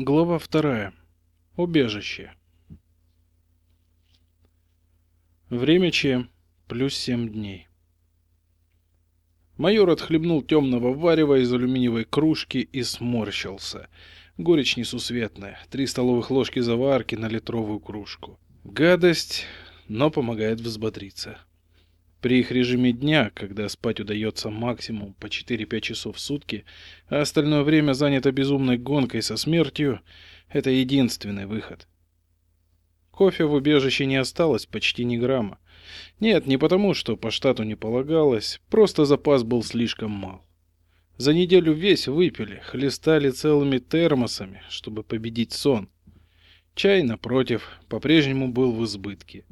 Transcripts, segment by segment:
Глава вторая. Убежище. Время Ч. Плюс семь дней. Майор отхлебнул темного варева из алюминиевой кружки и сморщился. Горечь несусветная. Три столовых ложки заварки на литровую кружку. Гадость, но помогает взбодриться. При их режиме дня, когда спать удается максимум по 4-5 часов в сутки, а остальное время занято безумной гонкой со смертью, это единственный выход. Кофе в убежище не осталось почти ни грамма. Нет, не потому, что по штату не полагалось, просто запас был слишком мал. За неделю весь выпили, хлестали целыми термосами, чтобы победить сон. Чай, напротив, по-прежнему был в избытке.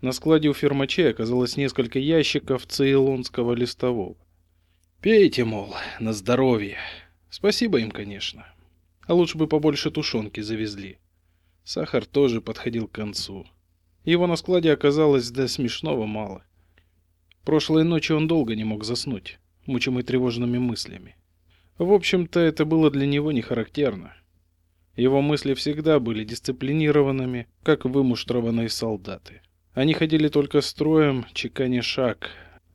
На складе у фермачей оказалось несколько ящиков цейлонского листового. Пейте, мол, на здоровье. Спасибо им, конечно. А лучше бы побольше тушенки завезли. Сахар тоже подходил к концу. Его на складе оказалось до смешного мало. Прошлой ночью он долго не мог заснуть, мучимый тревожными мыслями. В общем-то, это было для него не характерно. Его мысли всегда были дисциплинированными, как вымуштрованные солдаты. Они ходили только строем, чеканя шаг.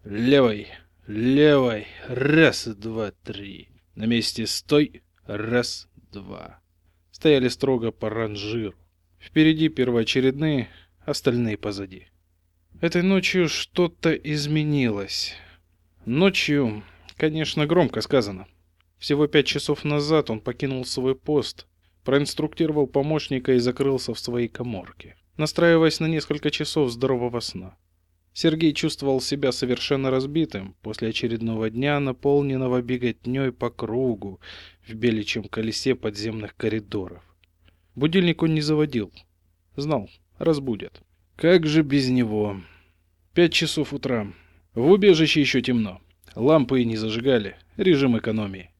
Левой, левой, раз, два, три. На месте стой, раз, два. Стояли строго по ранжиру. Впереди первоочередные, остальные позади. Этой ночью что-то изменилось. Ночью, конечно, громко сказано. Всего пять часов назад он покинул свой пост, проинструктировал помощника и закрылся в своей коморке настраиваясь на несколько часов здорового сна. Сергей чувствовал себя совершенно разбитым после очередного дня, наполненного беготней по кругу в беличьем колесе подземных коридоров. Будильник он не заводил. Знал, разбудят. Как же без него? Пять часов утра. В убежище еще темно. Лампы не зажигали. Режим экономии.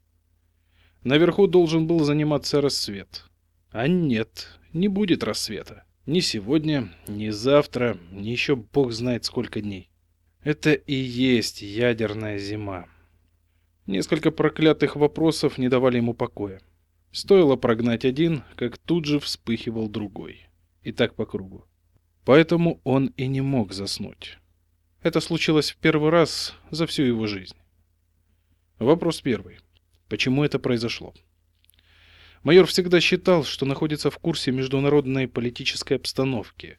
Наверху должен был заниматься рассвет. А нет, не будет рассвета. Ни сегодня, ни завтра, ни еще бог знает сколько дней. Это и есть ядерная зима. Несколько проклятых вопросов не давали ему покоя. Стоило прогнать один, как тут же вспыхивал другой. И так по кругу. Поэтому он и не мог заснуть. Это случилось в первый раз за всю его жизнь. Вопрос первый. Почему это произошло? Майор всегда считал, что находится в курсе международной политической обстановки.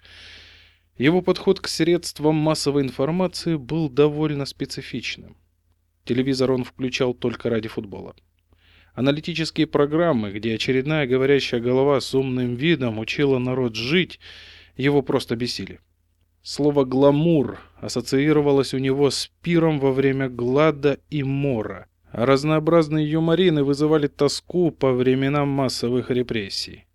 Его подход к средствам массовой информации был довольно специфичным. Телевизор он включал только ради футбола. Аналитические программы, где очередная говорящая голова с умным видом учила народ жить, его просто бесили. Слово «гламур» ассоциировалось у него с пиром во время глада и мора – разнообразные юморины вызывали тоску по временам массовых репрессий.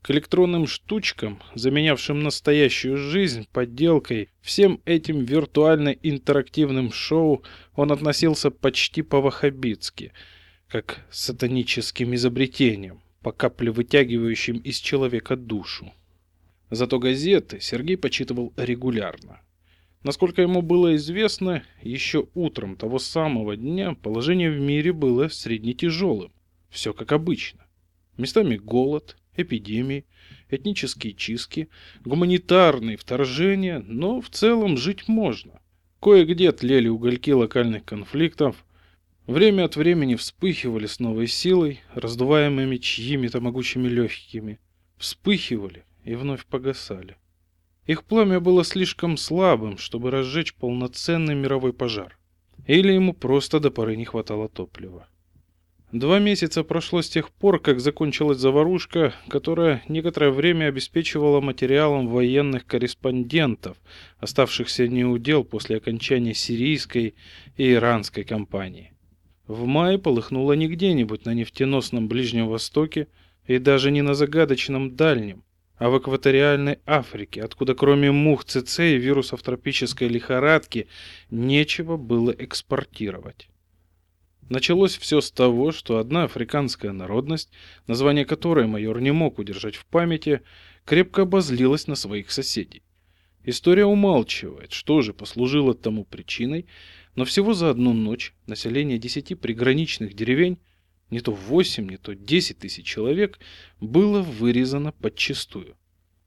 К электронным штучкам, заменявшим настоящую жизнь подделкой, всем этим виртуально-интерактивным шоу он относился почти по-ваххабитски, как сатаническим изобретениям, по капле вытягивающим из человека душу. Зато газеты Сергей почитывал регулярно. Насколько ему было известно, еще утром того самого дня положение в мире было среднетяжелым. Все как обычно. Местами голод, эпидемии, этнические чистки, гуманитарные вторжения, но в целом жить можно. Кое-где тлели угольки локальных конфликтов, время от времени вспыхивали с новой силой, раздуваемыми чьими-то могучими легкими, вспыхивали и вновь погасали. Их пламя было слишком слабым, чтобы разжечь полноценный мировой пожар. Или ему просто до поры не хватало топлива. Два месяца прошло с тех пор, как закончилась заварушка, которая некоторое время обеспечивала материалом военных корреспондентов, оставшихся неудел после окончания сирийской и иранской кампании. В мае полыхнуло не где-нибудь на нефтеносном Ближнем Востоке и даже не на загадочном Дальнем, а в экваториальной Африке, откуда кроме мух ЦЦ и вирусов тропической лихорадки нечего было экспортировать. Началось все с того, что одна африканская народность, название которой майор не мог удержать в памяти, крепко обозлилась на своих соседей. История умалчивает, что же послужило тому причиной, но всего за одну ночь население десяти приграничных деревень не то 8, не то 10 тысяч человек, было вырезано подчистую.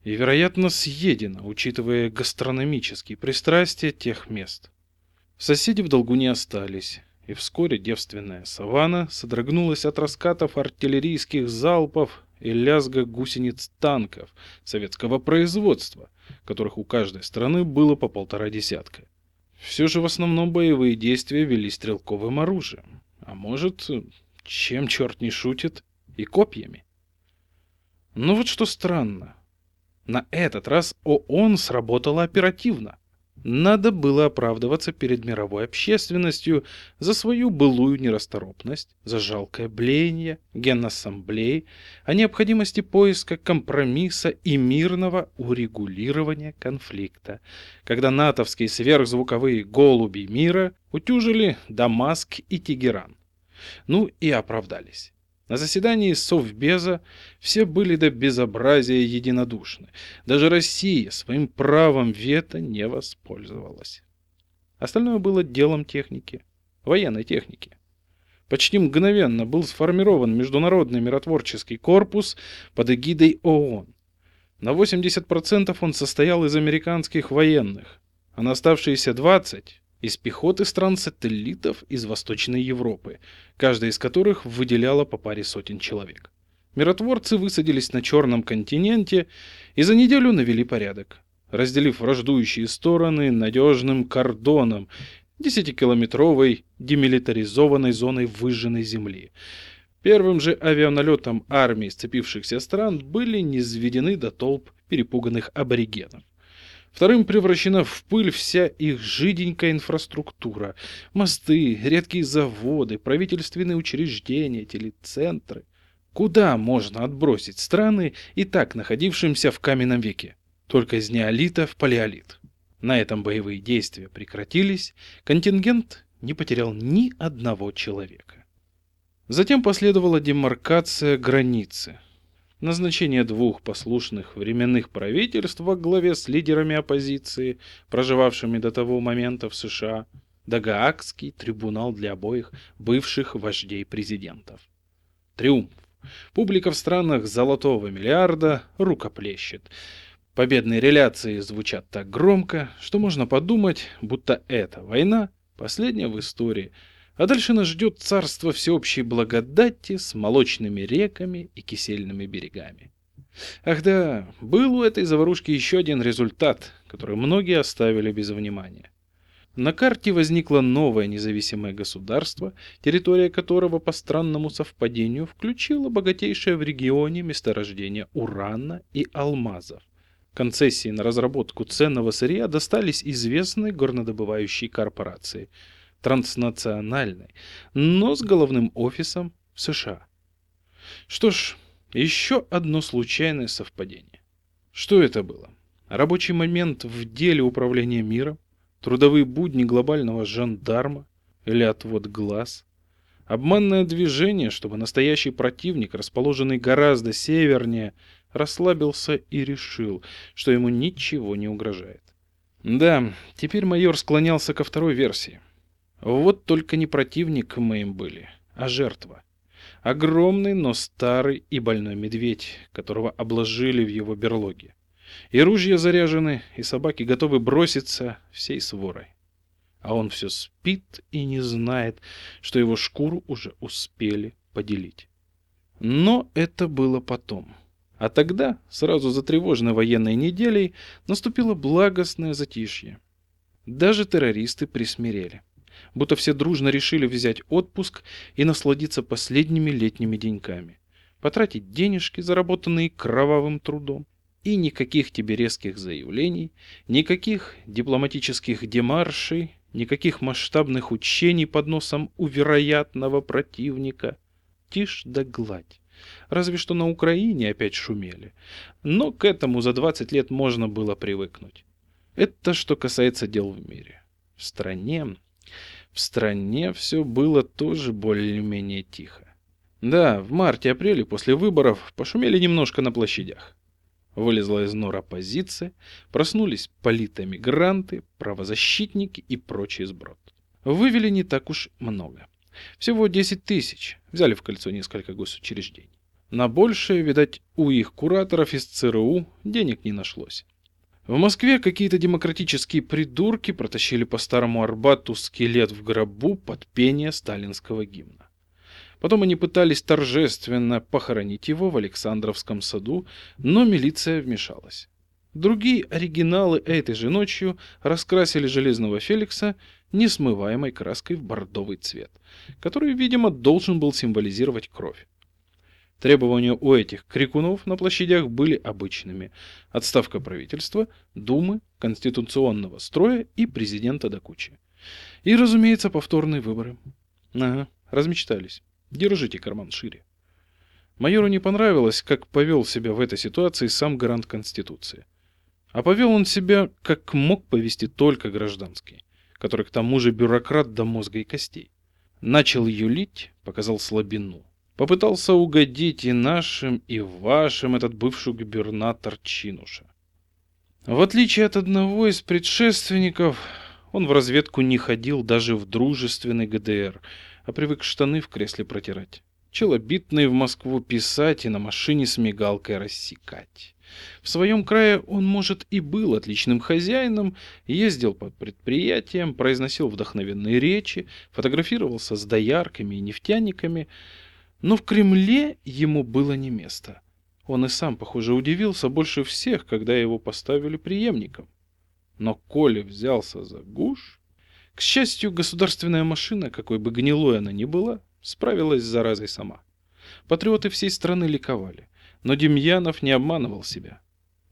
И, вероятно, съедено, учитывая гастрономические пристрастия тех мест. Соседи в долгу не остались, и вскоре девственная саванна содрогнулась от раскатов артиллерийских залпов и лязга гусениц танков советского производства, которых у каждой страны было по полтора десятка. Все же в основном боевые действия вели стрелковым оружием. А может, чем черт не шутит, и копьями. Но вот что странно. На этот раз ООН сработала оперативно. Надо было оправдываться перед мировой общественностью за свою былую нерасторопность, за жалкое блеяние Генассамблеи о необходимости поиска компромисса и мирного урегулирования конфликта, когда натовские сверхзвуковые голуби мира утюжили Дамаск и Тегеран. Ну и оправдались. На заседании Совбеза все были до безобразия единодушны. Даже Россия своим правом вето не воспользовалась. Остальное было делом техники, военной техники. Почти мгновенно был сформирован Международный миротворческий корпус под эгидой ООН. На 80% он состоял из американских военных, а на оставшиеся 20% из пехоты стран-сателлитов из Восточной Европы, каждая из которых выделяла по паре сотен человек. Миротворцы высадились на Черном континенте и за неделю навели порядок, разделив враждующие стороны надежным кордоном, десятикилометровой демилитаризованной зоной выжженной земли. Первым же авианалетом армии сцепившихся стран были низведены до толп перепуганных аборигенов. Вторым превращена в пыль вся их жиденькая инфраструктура. Мосты, редкие заводы, правительственные учреждения, телецентры. Куда можно отбросить страны, и так находившимся в каменном веке? Только из неолита в палеолит. На этом боевые действия прекратились, контингент не потерял ни одного человека. Затем последовала демаркация границы – назначение двух послушных временных правительств во главе с лидерами оппозиции, проживавшими до того момента в США, да Гаагский трибунал для обоих бывших вождей президентов. Триумф. Публика в странах золотого миллиарда рукоплещет. Победные реляции звучат так громко, что можно подумать, будто эта война последняя в истории – а дальше нас ждет царство всеобщей благодати с молочными реками и кисельными берегами. Ах да, был у этой заварушки еще один результат, который многие оставили без внимания. На карте возникло новое независимое государство, территория которого по странному совпадению включила богатейшее в регионе месторождение урана и алмазов. Концессии на разработку ценного сырья достались известной горнодобывающей корпорации – транснациональной, но с головным офисом в США. Что ж, еще одно случайное совпадение. Что это было? Рабочий момент в деле управления миром? Трудовые будни глобального жандарма? Или отвод глаз? Обманное движение, чтобы настоящий противник, расположенный гораздо севернее, расслабился и решил, что ему ничего не угрожает. Да, теперь майор склонялся ко второй версии. Вот только не противник мы им были, а жертва. Огромный, но старый и больной медведь, которого обложили в его берлоге. И ружья заряжены, и собаки готовы броситься всей сворой. А он все спит и не знает, что его шкуру уже успели поделить. Но это было потом. А тогда, сразу за тревожной военной неделей, наступило благостное затишье. Даже террористы присмирели будто все дружно решили взять отпуск и насладиться последними летними деньками. Потратить денежки, заработанные кровавым трудом. И никаких тебе резких заявлений, никаких дипломатических демаршей, никаких масштабных учений под носом у вероятного противника. Тишь да гладь. Разве что на Украине опять шумели. Но к этому за 20 лет можно было привыкнуть. Это что касается дел в мире. В стране в стране все было тоже более-менее тихо. Да, в марте-апреле после выборов пошумели немножко на площадях. Вылезла из нор оппозиция, проснулись политэмигранты, правозащитники и прочий сброд. Вывели не так уж много. Всего 10 тысяч. Взяли в кольцо несколько госучреждений. На большее, видать, у их кураторов из ЦРУ денег не нашлось. В Москве какие-то демократические придурки протащили по старому Арбату скелет в гробу под пение сталинского гимна. Потом они пытались торжественно похоронить его в Александровском саду, но милиция вмешалась. Другие оригиналы этой же ночью раскрасили Железного Феликса несмываемой краской в бордовый цвет, который, видимо, должен был символизировать кровь. Требования у этих крикунов на площадях были обычными. Отставка правительства, Думы, конституционного строя и президента до кучи. И, разумеется, повторные выборы. Ага, размечтались. Держите карман шире. Майору не понравилось, как повел себя в этой ситуации сам гарант Конституции. А повел он себя, как мог повести только гражданский, который к тому же бюрократ до мозга и костей. Начал юлить, показал слабину. Попытался угодить и нашим, и вашим этот бывший губернатор Чинуша. В отличие от одного из предшественников, он в разведку не ходил даже в дружественный ГДР, а привык штаны в кресле протирать. Челобитные в Москву писать и на машине с мигалкой рассекать. В своем крае он, может, и был отличным хозяином, ездил по предприятиям, произносил вдохновенные речи, фотографировался с доярками и нефтяниками, но в Кремле ему было не место. Он и сам, похоже, удивился больше всех, когда его поставили преемником. Но Коля взялся за гуш... К счастью, государственная машина, какой бы гнилой она ни была, справилась с заразой сама. Патриоты всей страны ликовали. Но Демьянов не обманывал себя.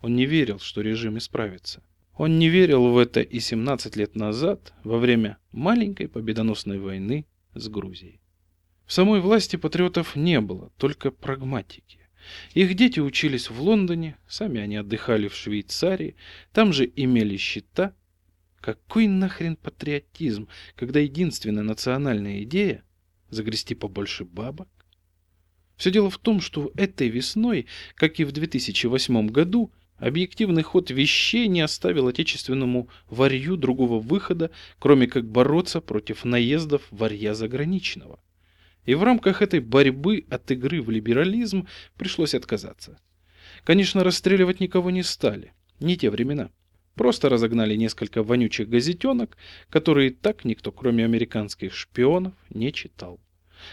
Он не верил, что режим исправится. Он не верил в это и 17 лет назад, во время маленькой победоносной войны с Грузией. В самой власти патриотов не было, только прагматики. Их дети учились в Лондоне, сами они отдыхали в Швейцарии, там же имели счета. Какой нахрен патриотизм, когда единственная национальная идея – загрести побольше бабок? Все дело в том, что этой весной, как и в 2008 году, объективный ход вещей не оставил отечественному варью другого выхода, кроме как бороться против наездов варья заграничного. И в рамках этой борьбы от игры в либерализм пришлось отказаться. Конечно, расстреливать никого не стали. Не те времена. Просто разогнали несколько вонючих газетенок, которые так никто, кроме американских шпионов, не читал.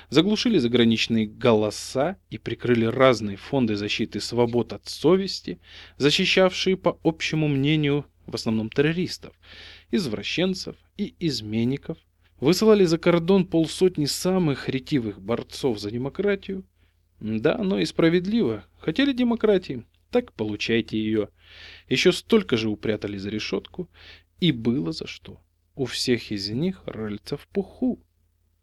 Заглушили заграничные голоса и прикрыли разные фонды защиты свобод от совести, защищавшие, по общему мнению, в основном террористов, извращенцев и изменников, Высылали за кордон полсотни самых ретивых борцов за демократию. Да, но и справедливо. Хотели демократии, так получайте ее. Еще столько же упрятали за решетку. И было за что. У всех из них рыльца в пуху.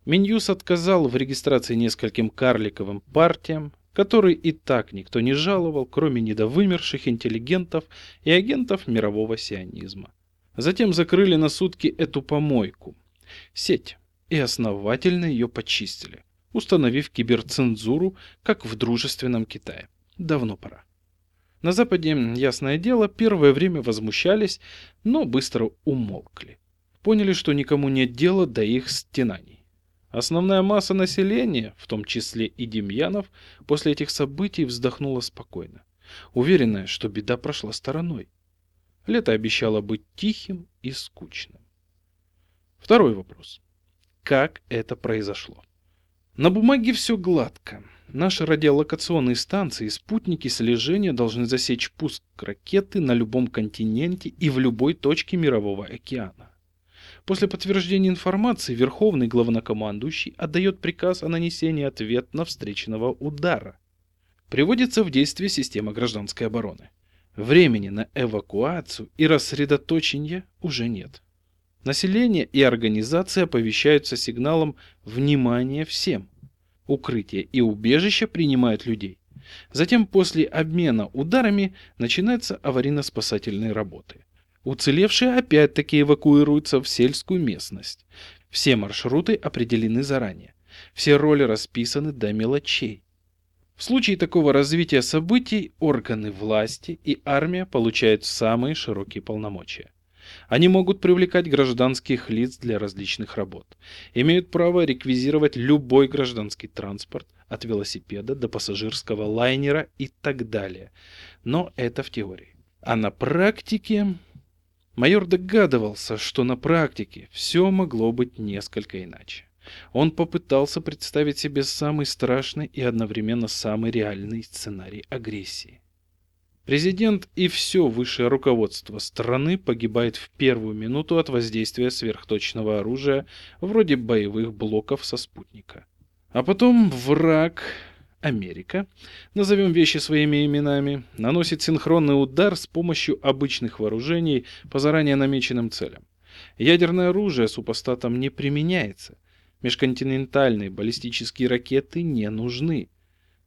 Миньюс отказал в регистрации нескольким карликовым партиям, которые и так никто не жаловал, кроме недовымерших интеллигентов и агентов мирового сионизма. Затем закрыли на сутки эту помойку, сеть и основательно ее почистили, установив киберцензуру, как в дружественном Китае. Давно пора. На Западе, ясное дело, первое время возмущались, но быстро умолкли. Поняли, что никому нет дела до их стенаний. Основная масса населения, в том числе и Демьянов, после этих событий вздохнула спокойно, уверенная, что беда прошла стороной. Лето обещало быть тихим и скучным. Второй вопрос. Как это произошло? На бумаге все гладко. Наши радиолокационные станции и спутники слежения должны засечь пуск ракеты на любом континенте и в любой точке Мирового океана. После подтверждения информации Верховный главнокомандующий отдает приказ о нанесении ответного встречного удара. Приводится в действие система гражданской обороны. Времени на эвакуацию и рассредоточение уже нет. Население и организация оповещаются сигналом «Внимание всем!». Укрытие и убежище принимают людей. Затем после обмена ударами начинаются аварийно-спасательные работы. Уцелевшие опять-таки эвакуируются в сельскую местность. Все маршруты определены заранее. Все роли расписаны до мелочей. В случае такого развития событий органы власти и армия получают самые широкие полномочия. Они могут привлекать гражданских лиц для различных работ. Имеют право реквизировать любой гражданский транспорт, от велосипеда до пассажирского лайнера и так далее. Но это в теории. А на практике... Майор догадывался, что на практике все могло быть несколько иначе. Он попытался представить себе самый страшный и одновременно самый реальный сценарий агрессии. Президент и все высшее руководство страны погибает в первую минуту от воздействия сверхточного оружия вроде боевых блоков со спутника. А потом враг, Америка, назовем вещи своими именами, наносит синхронный удар с помощью обычных вооружений по заранее намеченным целям. Ядерное оружие супостатам не применяется. Межконтинентальные баллистические ракеты не нужны.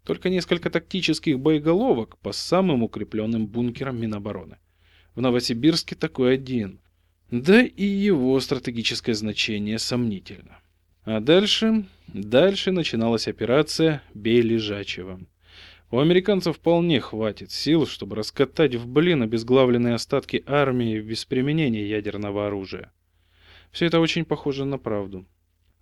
Только несколько тактических боеголовок по самым укрепленным бункерам Минобороны. В Новосибирске такой один. Да и его стратегическое значение сомнительно. А дальше... Дальше начиналась операция «Бей лежачего». У американцев вполне хватит сил, чтобы раскатать в блин обезглавленные остатки армии без применения ядерного оружия. Все это очень похоже на правду.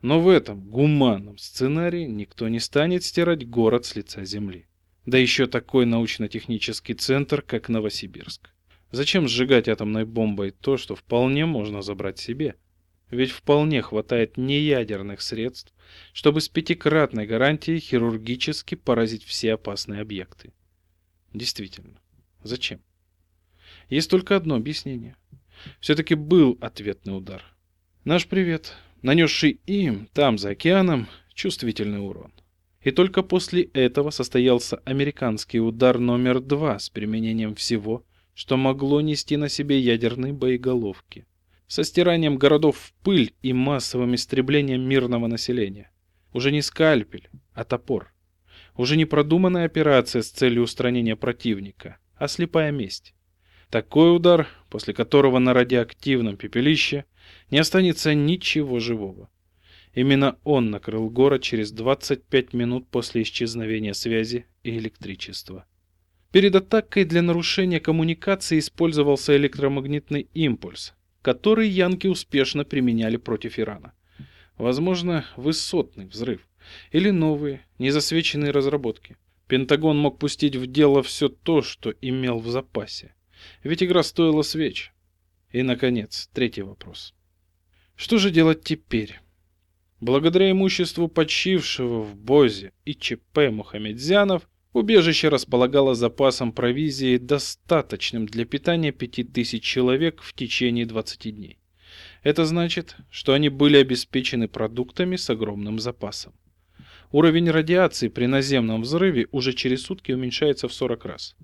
Но в этом гуманном сценарии никто не станет стирать город с лица земли. Да еще такой научно-технический центр, как Новосибирск. Зачем сжигать атомной бомбой то, что вполне можно забрать себе? Ведь вполне хватает неядерных средств, чтобы с пятикратной гарантией хирургически поразить все опасные объекты. Действительно, зачем? Есть только одно объяснение. Все-таки был ответный удар. Наш привет, нанесший им, там, за океаном, чувствительный урон. И только после этого состоялся американский удар номер два с применением всего, что могло нести на себе ядерные боеголовки со стиранием городов в пыль и массовым истреблением мирного населения. Уже не скальпель, а топор. Уже не продуманная операция с целью устранения противника, а слепая месть. Такой удар, после которого на радиоактивном пепелище не останется ничего живого. Именно он накрыл город через 25 минут после исчезновения связи и электричества. Перед атакой для нарушения коммуникации использовался электромагнитный импульс, который янки успешно применяли против Ирана. Возможно, высотный взрыв или новые, незасвеченные разработки. Пентагон мог пустить в дело все то, что имел в запасе. Ведь игра стоила свеч. И, наконец, третий вопрос. Что же делать теперь? Благодаря имуществу почившего в Бозе и ЧП Мухамедзянов, Убежище располагало запасом провизии, достаточным для питания 5000 человек в течение 20 дней. Это значит, что они были обеспечены продуктами с огромным запасом. Уровень радиации при наземном взрыве уже через сутки уменьшается в 40 раз.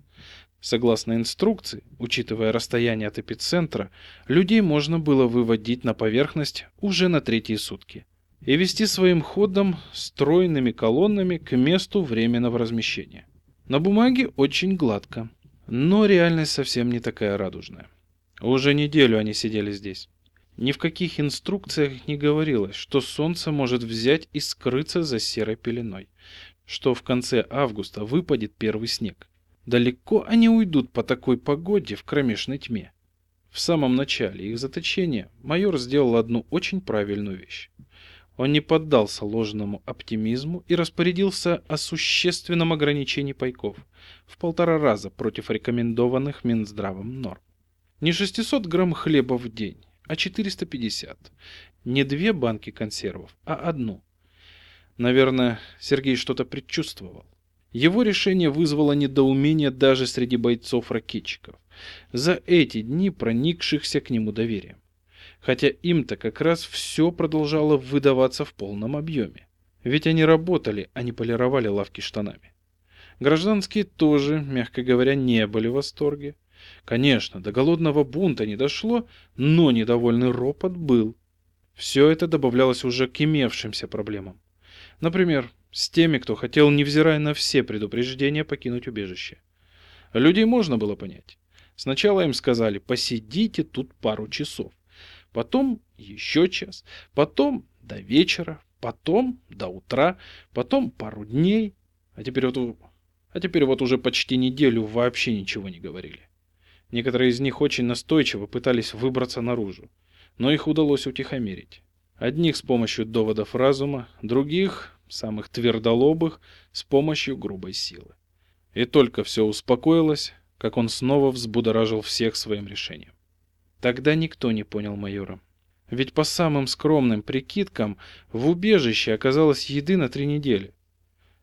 Согласно инструкции, учитывая расстояние от эпицентра, людей можно было выводить на поверхность уже на третьи сутки и вести своим ходом стройными колоннами к месту временного размещения. На бумаге очень гладко, но реальность совсем не такая радужная. Уже неделю они сидели здесь. Ни в каких инструкциях не говорилось, что солнце может взять и скрыться за серой пеленой, что в конце августа выпадет первый снег. Далеко они уйдут по такой погоде в кромешной тьме. В самом начале их заточения майор сделал одну очень правильную вещь. Он не поддался ложному оптимизму и распорядился о существенном ограничении пайков в полтора раза против рекомендованных Минздравом норм. Не 600 грамм хлеба в день, а 450. Не две банки консервов, а одну. Наверное, Сергей что-то предчувствовал. Его решение вызвало недоумение даже среди бойцов-ракетчиков, за эти дни проникшихся к нему доверием хотя им-то как раз все продолжало выдаваться в полном объеме. Ведь они работали, а не полировали лавки штанами. Гражданские тоже, мягко говоря, не были в восторге. Конечно, до голодного бунта не дошло, но недовольный ропот был. Все это добавлялось уже к имевшимся проблемам. Например, с теми, кто хотел, невзирая на все предупреждения, покинуть убежище. Людей можно было понять. Сначала им сказали «посидите тут пару часов» потом еще час, потом до вечера, потом до утра, потом пару дней, а теперь вот, а теперь вот уже почти неделю вообще ничего не говорили. Некоторые из них очень настойчиво пытались выбраться наружу, но их удалось утихомирить. Одних с помощью доводов разума, других, самых твердолобых, с помощью грубой силы. И только все успокоилось, как он снова взбудоражил всех своим решением. Тогда никто не понял майора. Ведь по самым скромным прикидкам в убежище оказалось еды на три недели.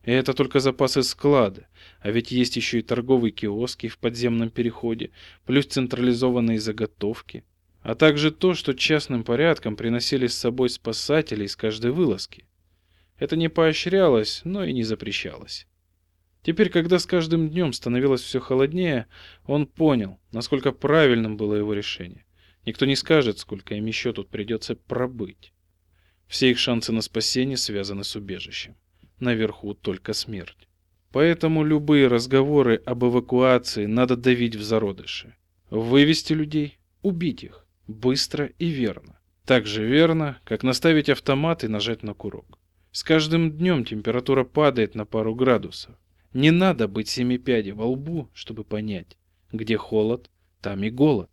И это только запасы склада, а ведь есть еще и торговые киоски в подземном переходе, плюс централизованные заготовки, а также то, что частным порядком приносили с собой спасатели из каждой вылазки. Это не поощрялось, но и не запрещалось. Теперь, когда с каждым днем становилось все холоднее, он понял, насколько правильным было его решение. Никто не скажет, сколько им еще тут придется пробыть. Все их шансы на спасение связаны с убежищем. Наверху только смерть. Поэтому любые разговоры об эвакуации надо давить в зародыши. Вывести людей, убить их. Быстро и верно. Так же верно, как наставить автомат и нажать на курок. С каждым днем температура падает на пару градусов. Не надо быть семипядей во лбу, чтобы понять, где холод, там и голод.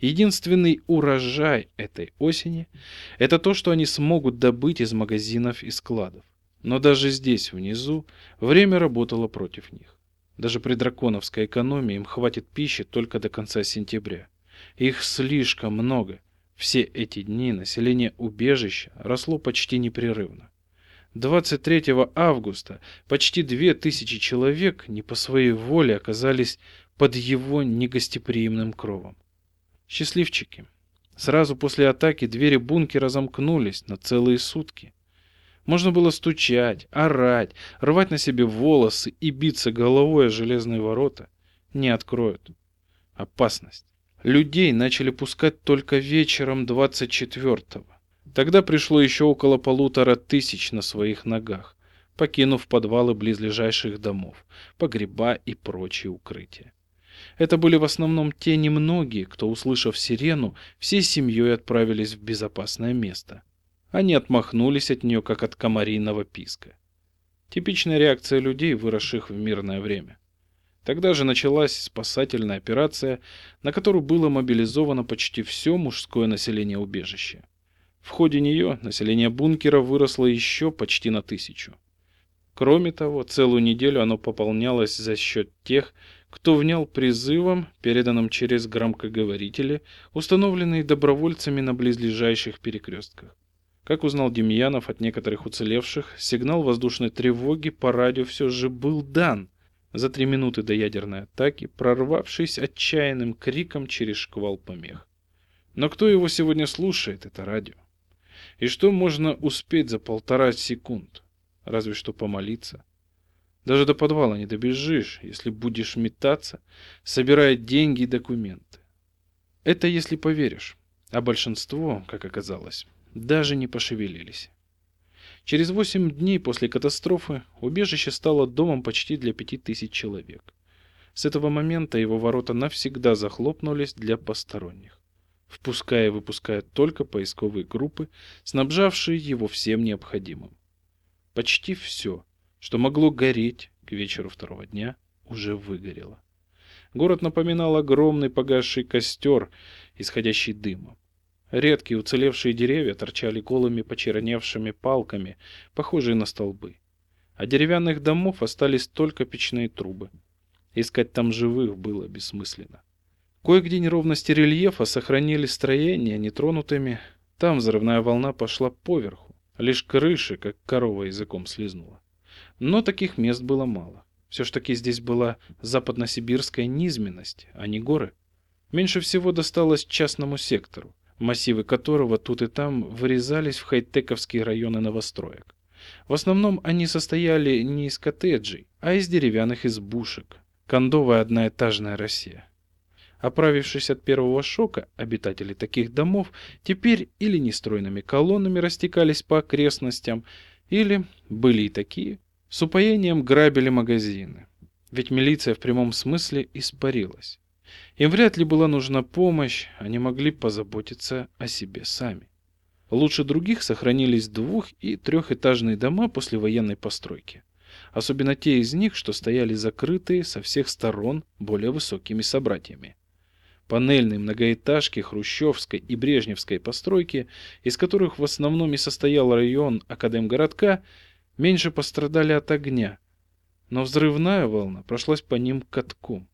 Единственный урожай этой осени – это то, что они смогут добыть из магазинов и складов. Но даже здесь, внизу, время работало против них. Даже при драконовской экономии им хватит пищи только до конца сентября. Их слишком много. Все эти дни население убежища росло почти непрерывно. 23 августа почти две тысячи человек не по своей воле оказались под его негостеприимным кровом. Счастливчики. Сразу после атаки двери бункера замкнулись на целые сутки. Можно было стучать, орать, рвать на себе волосы и биться головой о железные ворота. Не откроют. Опасность. Людей начали пускать только вечером 24-го. Тогда пришло еще около полутора тысяч на своих ногах, покинув подвалы близлежащих домов, погреба и прочие укрытия. Это были в основном те немногие, кто, услышав сирену, всей семьей отправились в безопасное место. Они отмахнулись от нее, как от комариного писка. Типичная реакция людей, выросших в мирное время. Тогда же началась спасательная операция, на которую было мобилизовано почти все мужское население убежища. В ходе нее население бункера выросло еще почти на тысячу. Кроме того, целую неделю оно пополнялось за счет тех, кто внял призывом, переданным через громкоговорители, установленные добровольцами на близлежащих перекрестках. Как узнал Демьянов от некоторых уцелевших, сигнал воздушной тревоги по радио все же был дан за три минуты до ядерной атаки, прорвавшись отчаянным криком через шквал помех. Но кто его сегодня слушает, это радио? И что можно успеть за полтора секунд? Разве что помолиться. Даже до подвала не добежишь, если будешь метаться, собирая деньги и документы. Это если поверишь. А большинство, как оказалось, даже не пошевелились. Через восемь дней после катастрофы убежище стало домом почти для пяти тысяч человек. С этого момента его ворота навсегда захлопнулись для посторонних впуская и выпуская только поисковые группы, снабжавшие его всем необходимым. Почти все, что могло гореть к вечеру второго дня, уже выгорело. Город напоминал огромный погасший костер, исходящий дымом. Редкие уцелевшие деревья торчали голыми почерневшими палками, похожие на столбы. А деревянных домов остались только печные трубы. Искать там живых было бессмысленно. Кое-где неровности рельефа сохранили строения нетронутыми. Там взрывная волна пошла поверху. Лишь крыши, как корова языком слезнула. Но таких мест было мало. Все ж таки здесь была западносибирская низменность, а не горы. Меньше всего досталось частному сектору, массивы которого тут и там вырезались в хай-тековские районы новостроек. В основном они состояли не из коттеджей, а из деревянных избушек. Кондовая одноэтажная Россия. Оправившись от первого шока, обитатели таких домов теперь или нестройными колоннами растекались по окрестностям, или, были и такие, с упоением грабили магазины. Ведь милиция в прямом смысле испарилась. Им вряд ли была нужна помощь, они могли позаботиться о себе сами. Лучше других сохранились двух- и трехэтажные дома после военной постройки. Особенно те из них, что стояли закрытые со всех сторон более высокими собратьями. Панельные многоэтажки хрущевской и брежневской постройки, из которых в основном и состоял район Академгородка, меньше пострадали от огня, но взрывная волна прошлась по ним катком.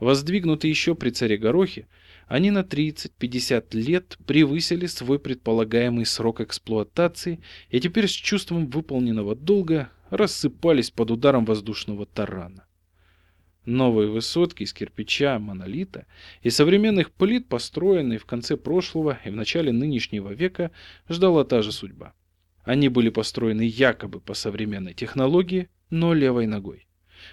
Воздвигнутые еще при царе Горохе, они на 30-50 лет превысили свой предполагаемый срок эксплуатации и теперь с чувством выполненного долга рассыпались под ударом воздушного тарана. Новые высотки из кирпича, монолита и современных плит, построенные в конце прошлого и в начале нынешнего века, ждала та же судьба. Они были построены якобы по современной технологии, но левой ногой.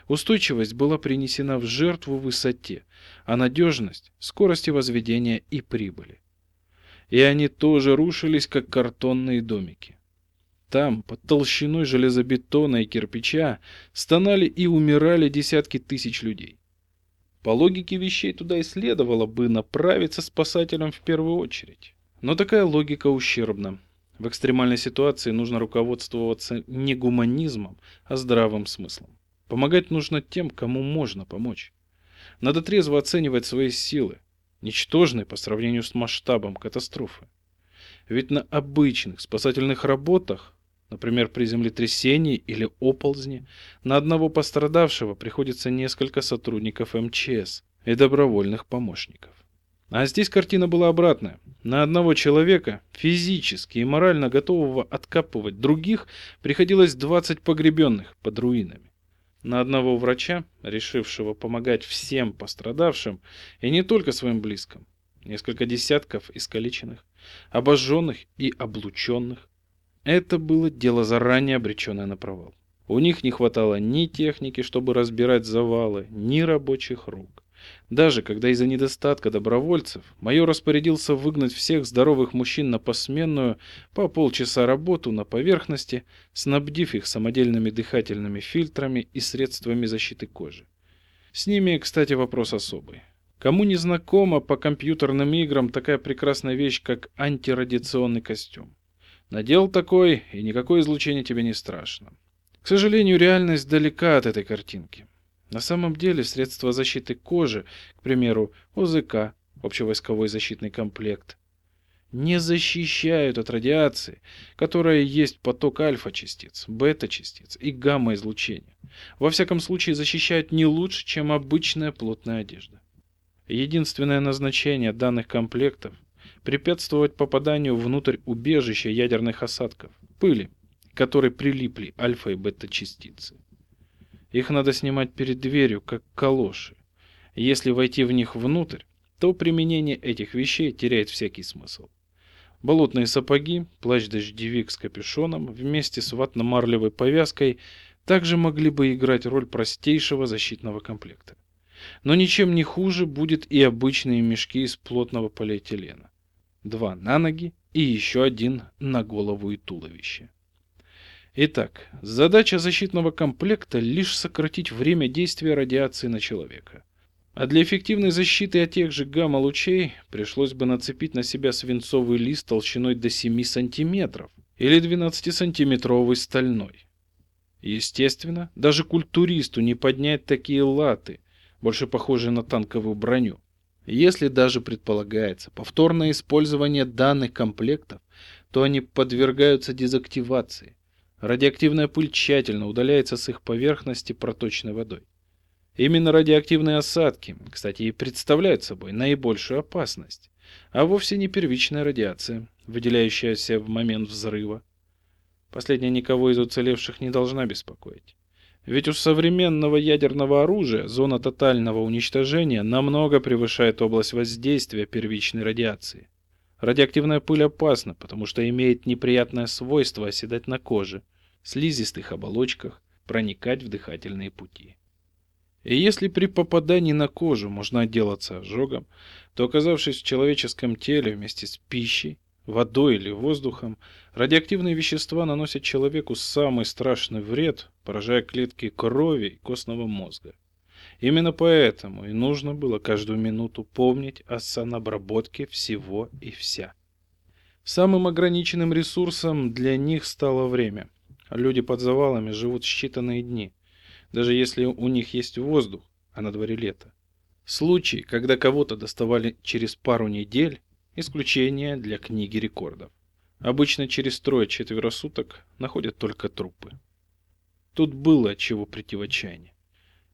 Устойчивость была принесена в жертву высоте, а надежность – скорости возведения и прибыли. И они тоже рушились, как картонные домики. Там, под толщиной железобетона и кирпича, стонали и умирали десятки тысяч людей. По логике вещей туда и следовало бы направиться спасателям в первую очередь. Но такая логика ущербна. В экстремальной ситуации нужно руководствоваться не гуманизмом, а здравым смыслом. Помогать нужно тем, кому можно помочь. Надо трезво оценивать свои силы, ничтожные по сравнению с масштабом катастрофы. Ведь на обычных спасательных работах, например, при землетрясении или оползне, на одного пострадавшего приходится несколько сотрудников МЧС и добровольных помощников. А здесь картина была обратная. На одного человека, физически и морально готового откапывать других, приходилось 20 погребенных под руинами на одного врача, решившего помогать всем пострадавшим, и не только своим близким. Несколько десятков искалеченных, обожженных и облученных. Это было дело заранее обреченное на провал. У них не хватало ни техники, чтобы разбирать завалы, ни рабочих рук. Даже когда из-за недостатка добровольцев майор распорядился выгнать всех здоровых мужчин на посменную по полчаса работу на поверхности, снабдив их самодельными дыхательными фильтрами и средствами защиты кожи. С ними, кстати, вопрос особый. Кому не знакома по компьютерным играм такая прекрасная вещь, как антирадиационный костюм? Надел такой, и никакое излучение тебе не страшно. К сожалению, реальность далека от этой картинки. На самом деле средства защиты кожи, к примеру, ОЗК, общевойсковой защитный комплект, не защищают от радиации, которая есть поток альфа-частиц, бета-частиц и гамма-излучения. Во всяком случае, защищают не лучше, чем обычная плотная одежда. Единственное назначение данных комплектов – препятствовать попаданию внутрь убежища ядерных осадков, пыли, которой прилипли альфа и бета-частицы. Их надо снимать перед дверью, как калоши. Если войти в них внутрь, то применение этих вещей теряет всякий смысл. Болотные сапоги, плащ-дождевик с капюшоном вместе с ватно-марлевой повязкой также могли бы играть роль простейшего защитного комплекта. Но ничем не хуже будет и обычные мешки из плотного полиэтилена. Два на ноги и еще один на голову и туловище. Итак, задача защитного комплекта лишь сократить время действия радиации на человека. А для эффективной защиты от тех же гамма-лучей пришлось бы нацепить на себя свинцовый лист толщиной до 7 сантиметров или 12-сантиметровый стальной. Естественно, даже культуристу не поднять такие латы, больше похожие на танковую броню. Если даже предполагается повторное использование данных комплектов, то они подвергаются дезактивации, Радиоактивная пыль тщательно удаляется с их поверхности проточной водой. Именно радиоактивные осадки, кстати, и представляют собой наибольшую опасность, а вовсе не первичная радиация, выделяющаяся в момент взрыва. Последняя никого из уцелевших не должна беспокоить. Ведь у современного ядерного оружия зона тотального уничтожения намного превышает область воздействия первичной радиации. Радиоактивная пыль опасна, потому что имеет неприятное свойство оседать на коже, слизистых оболочках, проникать в дыхательные пути. И если при попадании на кожу можно отделаться ожогом, то оказавшись в человеческом теле вместе с пищей, водой или воздухом, радиоактивные вещества наносят человеку самый страшный вред, поражая клетки крови и костного мозга. Именно поэтому и нужно было каждую минуту помнить о санобработке всего и вся. Самым ограниченным ресурсом для них стало время. Люди под завалами живут считанные дни, даже если у них есть воздух, а на дворе лето. Случаи, когда кого-то доставали через пару недель, исключение для книги рекордов. Обычно через трое-четверо суток находят только трупы. Тут было чего прийти в отчаяние.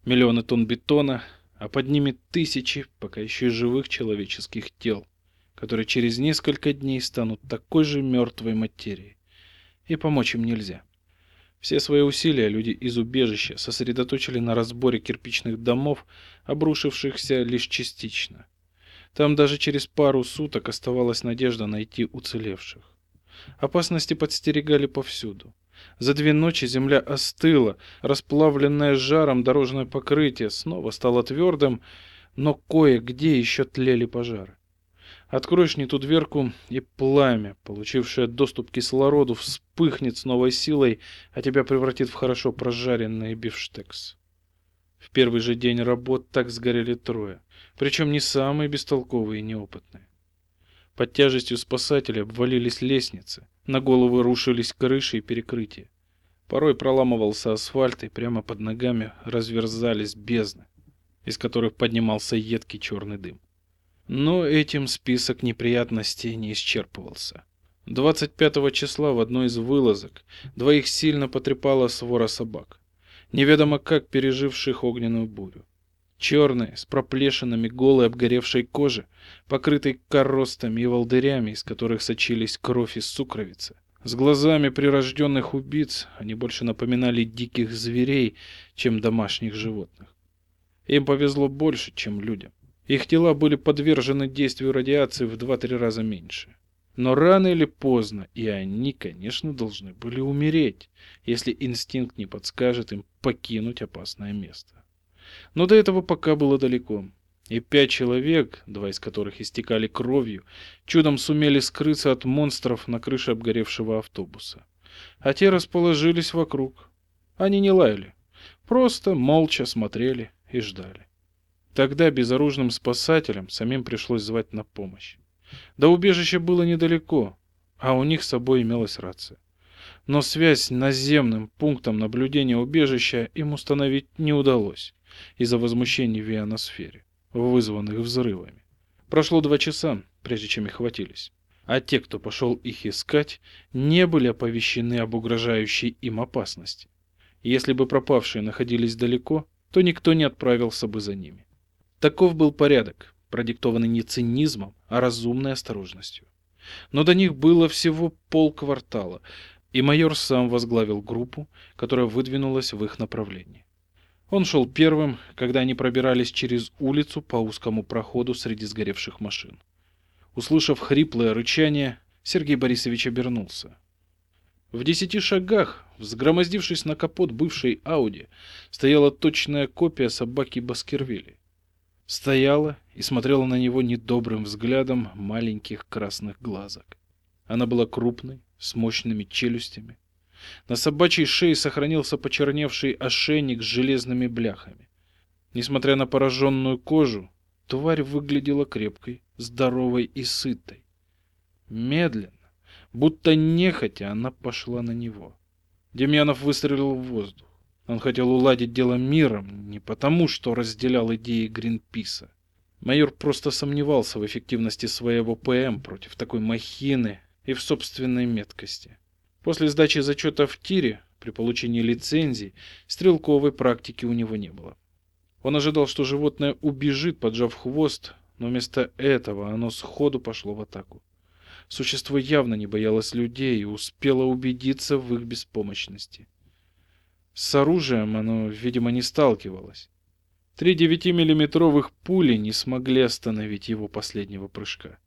Миллионы тонн бетона, а под ними тысячи пока еще живых человеческих тел, которые через несколько дней станут такой же мертвой материей. И помочь им нельзя. Все свои усилия люди из убежища сосредоточили на разборе кирпичных домов, обрушившихся лишь частично. Там даже через пару суток оставалась надежда найти уцелевших. Опасности подстерегали повсюду. За две ночи земля остыла, расплавленное жаром дорожное покрытие снова стало твердым, но кое-где еще тлели пожары. Откроешь не ту дверку, и пламя, получившее доступ к кислороду, вспыхнет с новой силой, а тебя превратит в хорошо прожаренный бифштекс. В первый же день работ так сгорели трое, причем не самые бестолковые и неопытные. Под тяжестью спасателей обвалились лестницы, на головы рушились крыши и перекрытия. Порой проламывался асфальт, и прямо под ногами разверзались бездны, из которых поднимался едкий черный дым. Но этим список неприятностей не исчерпывался. 25 числа в одной из вылазок двоих сильно потрепала свора собак, неведомо как переживших огненную бурю. Черные, с проплешинами голой обгоревшей кожи, покрытой коростами и волдырями, из которых сочились кровь и сукровица. С глазами прирожденных убийц они больше напоминали диких зверей, чем домашних животных. Им повезло больше, чем людям. Их тела были подвержены действию радиации в 2-3 раза меньше. Но рано или поздно и они, конечно, должны были умереть, если инстинкт не подскажет им покинуть опасное место. Но до этого пока было далеко. И пять человек, два из которых истекали кровью, чудом сумели скрыться от монстров на крыше обгоревшего автобуса. А те расположились вокруг. Они не лаяли, просто молча смотрели и ждали. Тогда безоружным спасателям самим пришлось звать на помощь. До убежища было недалеко, а у них с собой имелась рация. Но связь с наземным пунктом наблюдения убежища им установить не удалось из-за возмущений в ионосфере, вызванных взрывами. Прошло два часа, прежде чем их хватились. А те, кто пошел их искать, не были оповещены об угрожающей им опасности. Если бы пропавшие находились далеко, то никто не отправился бы за ними. Таков был порядок, продиктованный не цинизмом, а разумной осторожностью. Но до них было всего полквартала, и майор сам возглавил группу, которая выдвинулась в их направлении. Он шел первым, когда они пробирались через улицу по узкому проходу среди сгоревших машин. Услышав хриплое рычание, Сергей Борисович обернулся. В десяти шагах, взгромоздившись на капот бывшей Ауди, стояла точная копия собаки Баскервилли. Стояла и смотрела на него недобрым взглядом маленьких красных глазок. Она была крупной, с мощными челюстями, на собачьей шее сохранился почерневший ошейник с железными бляхами. Несмотря на пораженную кожу, тварь выглядела крепкой, здоровой и сытой. Медленно, будто нехотя, она пошла на него. Демьянов выстрелил в воздух. Он хотел уладить дело миром, не потому, что разделял идеи Гринписа. Майор просто сомневался в эффективности своего ПМ против такой махины и в собственной меткости. После сдачи зачета в тире, при получении лицензии, стрелковой практики у него не было. Он ожидал, что животное убежит, поджав хвост, но вместо этого оно сходу пошло в атаку. Существо явно не боялось людей и успело убедиться в их беспомощности. С оружием оно, видимо, не сталкивалось. Три девятимиллиметровых пули не смогли остановить его последнего прыжка.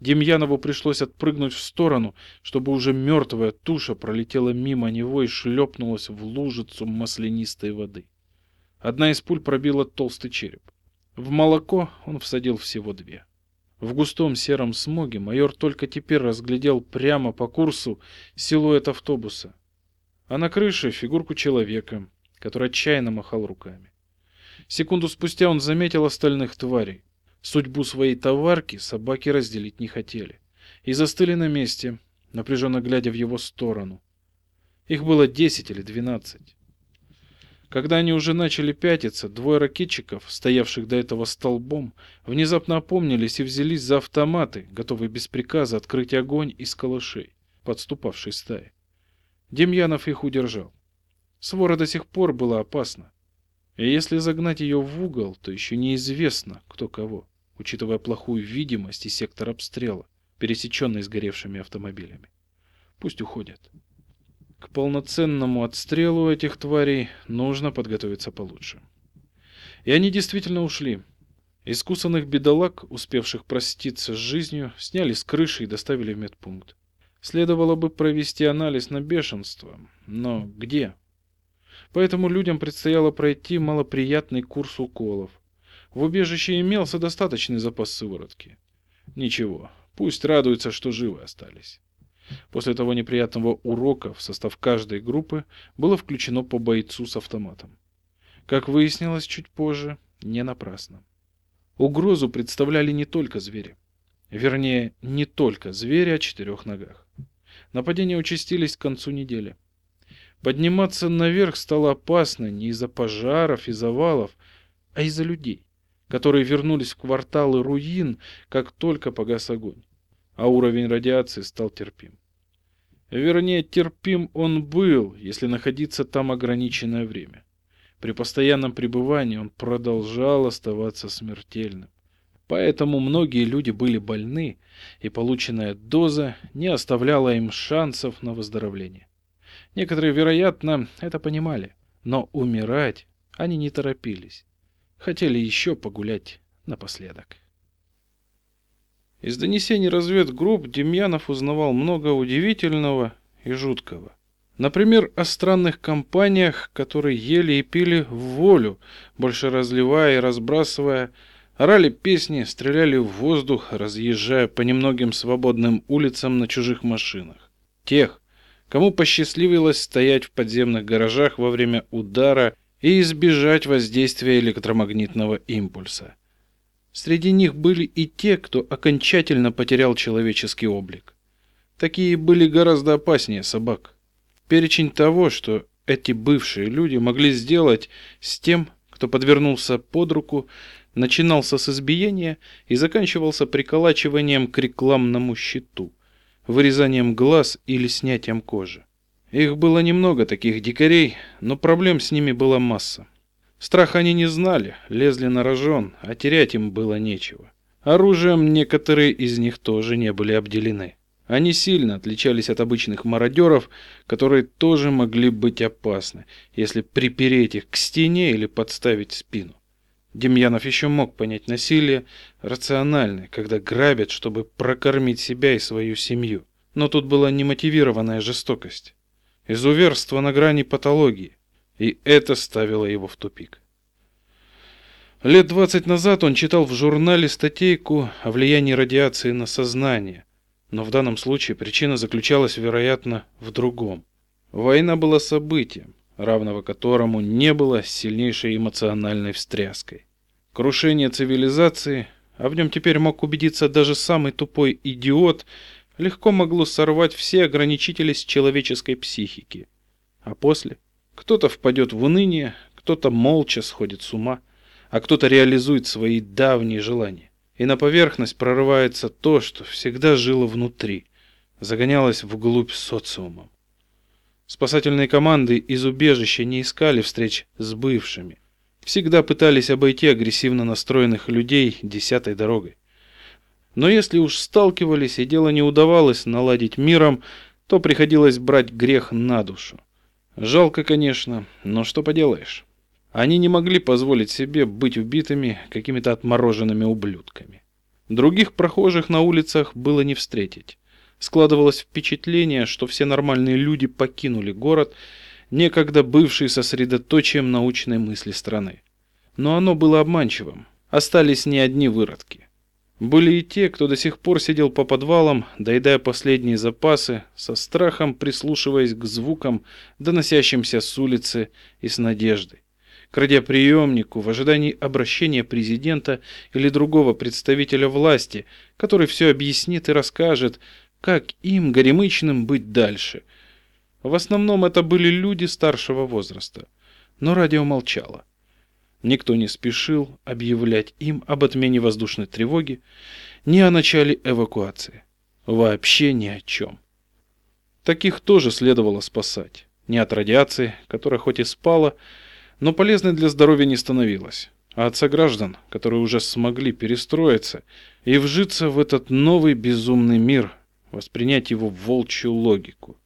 Демьянову пришлось отпрыгнуть в сторону, чтобы уже мертвая туша пролетела мимо него и шлепнулась в лужицу маслянистой воды. Одна из пуль пробила толстый череп. В молоко он всадил всего две. В густом сером смоге майор только теперь разглядел прямо по курсу силуэт автобуса, а на крыше фигурку человека, который отчаянно махал руками. Секунду спустя он заметил остальных тварей. Судьбу своей товарки собаки разделить не хотели и застыли на месте, напряженно глядя в его сторону. Их было десять или двенадцать. Когда они уже начали пятиться, двое ракетчиков, стоявших до этого столбом, внезапно опомнились и взялись за автоматы, готовые без приказа открыть огонь из калашей, подступавшей стаи. Демьянов их удержал. Свора до сих пор была опасна. И если загнать ее в угол, то еще неизвестно, кто кого, учитывая плохую видимость и сектор обстрела, пересеченный сгоревшими автомобилями. Пусть уходят. К полноценному отстрелу этих тварей нужно подготовиться получше. И они действительно ушли. Искусанных бедолаг, успевших проститься с жизнью, сняли с крыши и доставили в медпункт. Следовало бы провести анализ на бешенство, но где? Поэтому людям предстояло пройти малоприятный курс уколов. В убежище имелся достаточный запас сыворотки. Ничего, пусть радуются, что живы остались. После того неприятного урока в состав каждой группы было включено по бойцу с автоматом. Как выяснилось чуть позже, не напрасно. Угрозу представляли не только звери. Вернее, не только звери о четырех ногах. Нападения участились к концу недели. Подниматься наверх стало опасно не из-за пожаров и завалов, а из-за людей, которые вернулись в кварталы руин, как только погас огонь а уровень радиации стал терпим. Вернее, терпим он был, если находиться там ограниченное время. При постоянном пребывании он продолжал оставаться смертельным. Поэтому многие люди были больны, и полученная доза не оставляла им шансов на выздоровление. Некоторые, вероятно, это понимали, но умирать они не торопились. Хотели еще погулять напоследок. Из донесений разведгрупп Демьянов узнавал много удивительного и жуткого. Например, о странных компаниях, которые ели и пили в волю, больше разливая и разбрасывая, орали песни, стреляли в воздух, разъезжая по немногим свободным улицам на чужих машинах. Тех, кому посчастливилось стоять в подземных гаражах во время удара и избежать воздействия электромагнитного импульса. Среди них были и те, кто окончательно потерял человеческий облик. Такие были гораздо опаснее собак. Перечень того, что эти бывшие люди могли сделать с тем, кто подвернулся под руку, начинался с избиения и заканчивался приколачиванием к рекламному щиту, вырезанием глаз или снятием кожи. Их было немного таких дикарей, но проблем с ними была масса. Страх они не знали, лезли на рожон, а терять им было нечего. Оружием некоторые из них тоже не были обделены. Они сильно отличались от обычных мародеров, которые тоже могли быть опасны, если припереть их к стене или подставить спину. Демьянов еще мог понять насилие рациональное, когда грабят, чтобы прокормить себя и свою семью. Но тут была немотивированная жестокость. Изуверство на грани патологии. И это ставило его в тупик. Лет двадцать назад он читал в журнале статейку о влиянии радиации на сознание, но в данном случае причина заключалась, вероятно, в другом. Война была событием, равного которому не было сильнейшей эмоциональной встряской. Крушение цивилизации, а в нем теперь мог убедиться даже самый тупой идиот, легко могло сорвать все ограничители с человеческой психики. А после кто-то впадет в уныние, кто-то молча сходит с ума, а кто-то реализует свои давние желания. И на поверхность прорывается то, что всегда жило внутри, загонялось вглубь социума. Спасательные команды из убежища не искали встреч с бывшими. Всегда пытались обойти агрессивно настроенных людей десятой дорогой. Но если уж сталкивались и дело не удавалось наладить миром, то приходилось брать грех на душу. Жалко, конечно, но что поделаешь. Они не могли позволить себе быть убитыми какими-то отмороженными ублюдками. Других прохожих на улицах было не встретить. Складывалось впечатление, что все нормальные люди покинули город, некогда бывший сосредоточием научной мысли страны. Но оно было обманчивым. Остались не одни выродки. Были и те, кто до сих пор сидел по подвалам, доедая последние запасы, со страхом прислушиваясь к звукам, доносящимся с улицы и с надеждой. К радиоприемнику в ожидании обращения президента или другого представителя власти, который все объяснит и расскажет, как им, горемычным, быть дальше. В основном это были люди старшего возраста. но радио молчало. Никто не спешил объявлять им об отмене воздушной тревоги, ни о начале эвакуации. Вообще ни о чем. Таких тоже следовало спасать. Не от радиации, которая хоть и спала, но полезной для здоровья не становилась, а от сограждан, которые уже смогли перестроиться и вжиться в этот новый безумный мир, воспринять его волчью логику.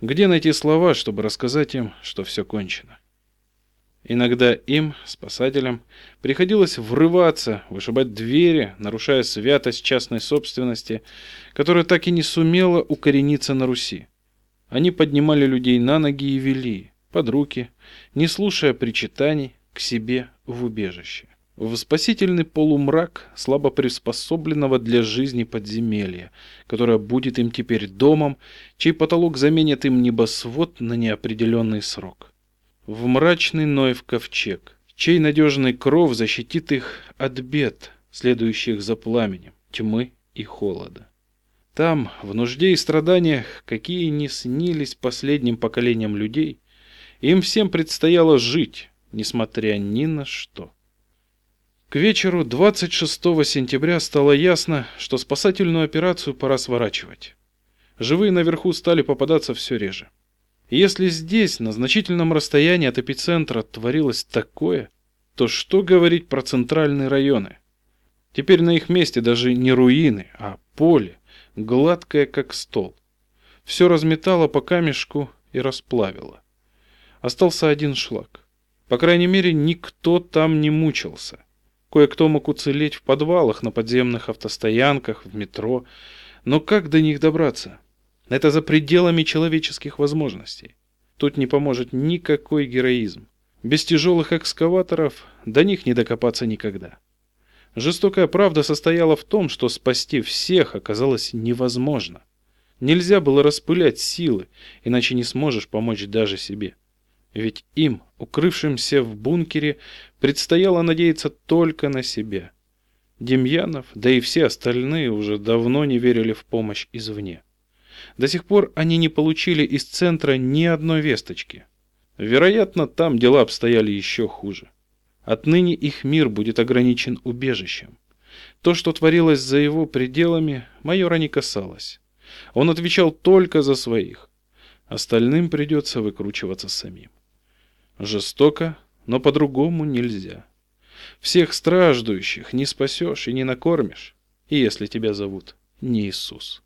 Где найти слова, чтобы рассказать им, что все кончено? Иногда им, спасателям, приходилось врываться, вышибать двери, нарушая святость частной собственности, которая так и не сумела укорениться на Руси. Они поднимали людей на ноги и вели, под руки, не слушая причитаний, к себе в убежище. В спасительный полумрак слабо приспособленного для жизни подземелья, которое будет им теперь домом, чей потолок заменит им небосвод на неопределенный срок. В мрачный Ноев ковчег, чей надежный кров защитит их от бед, следующих за пламенем, тьмы и холода. Там, в нужде и страданиях, какие не снились последним поколениям людей, им всем предстояло жить, несмотря ни на что. К вечеру 26 сентября стало ясно, что спасательную операцию пора сворачивать. Живые наверху стали попадаться все реже. если здесь, на значительном расстоянии от эпицентра, творилось такое, то что говорить про центральные районы? Теперь на их месте даже не руины, а поле, гладкое как стол. Все разметало по камешку и расплавило. Остался один шлак. По крайней мере, никто там не мучился. Кое-кто мог уцелеть в подвалах, на подземных автостоянках, в метро. Но как до них добраться? Это за пределами человеческих возможностей. Тут не поможет никакой героизм. Без тяжелых экскаваторов до них не докопаться никогда. Жестокая правда состояла в том, что спасти всех оказалось невозможно. Нельзя было распылять силы, иначе не сможешь помочь даже себе. Ведь им, укрывшимся в бункере, предстояло надеяться только на себя. Демьянов, да и все остальные уже давно не верили в помощь извне. До сих пор они не получили из центра ни одной весточки. Вероятно, там дела обстояли еще хуже. Отныне их мир будет ограничен убежищем. То, что творилось за его пределами, майора не касалось. Он отвечал только за своих. Остальным придется выкручиваться самим. Жестоко, но по-другому нельзя. Всех страждущих не спасешь и не накормишь, и если тебя зовут не Иисус.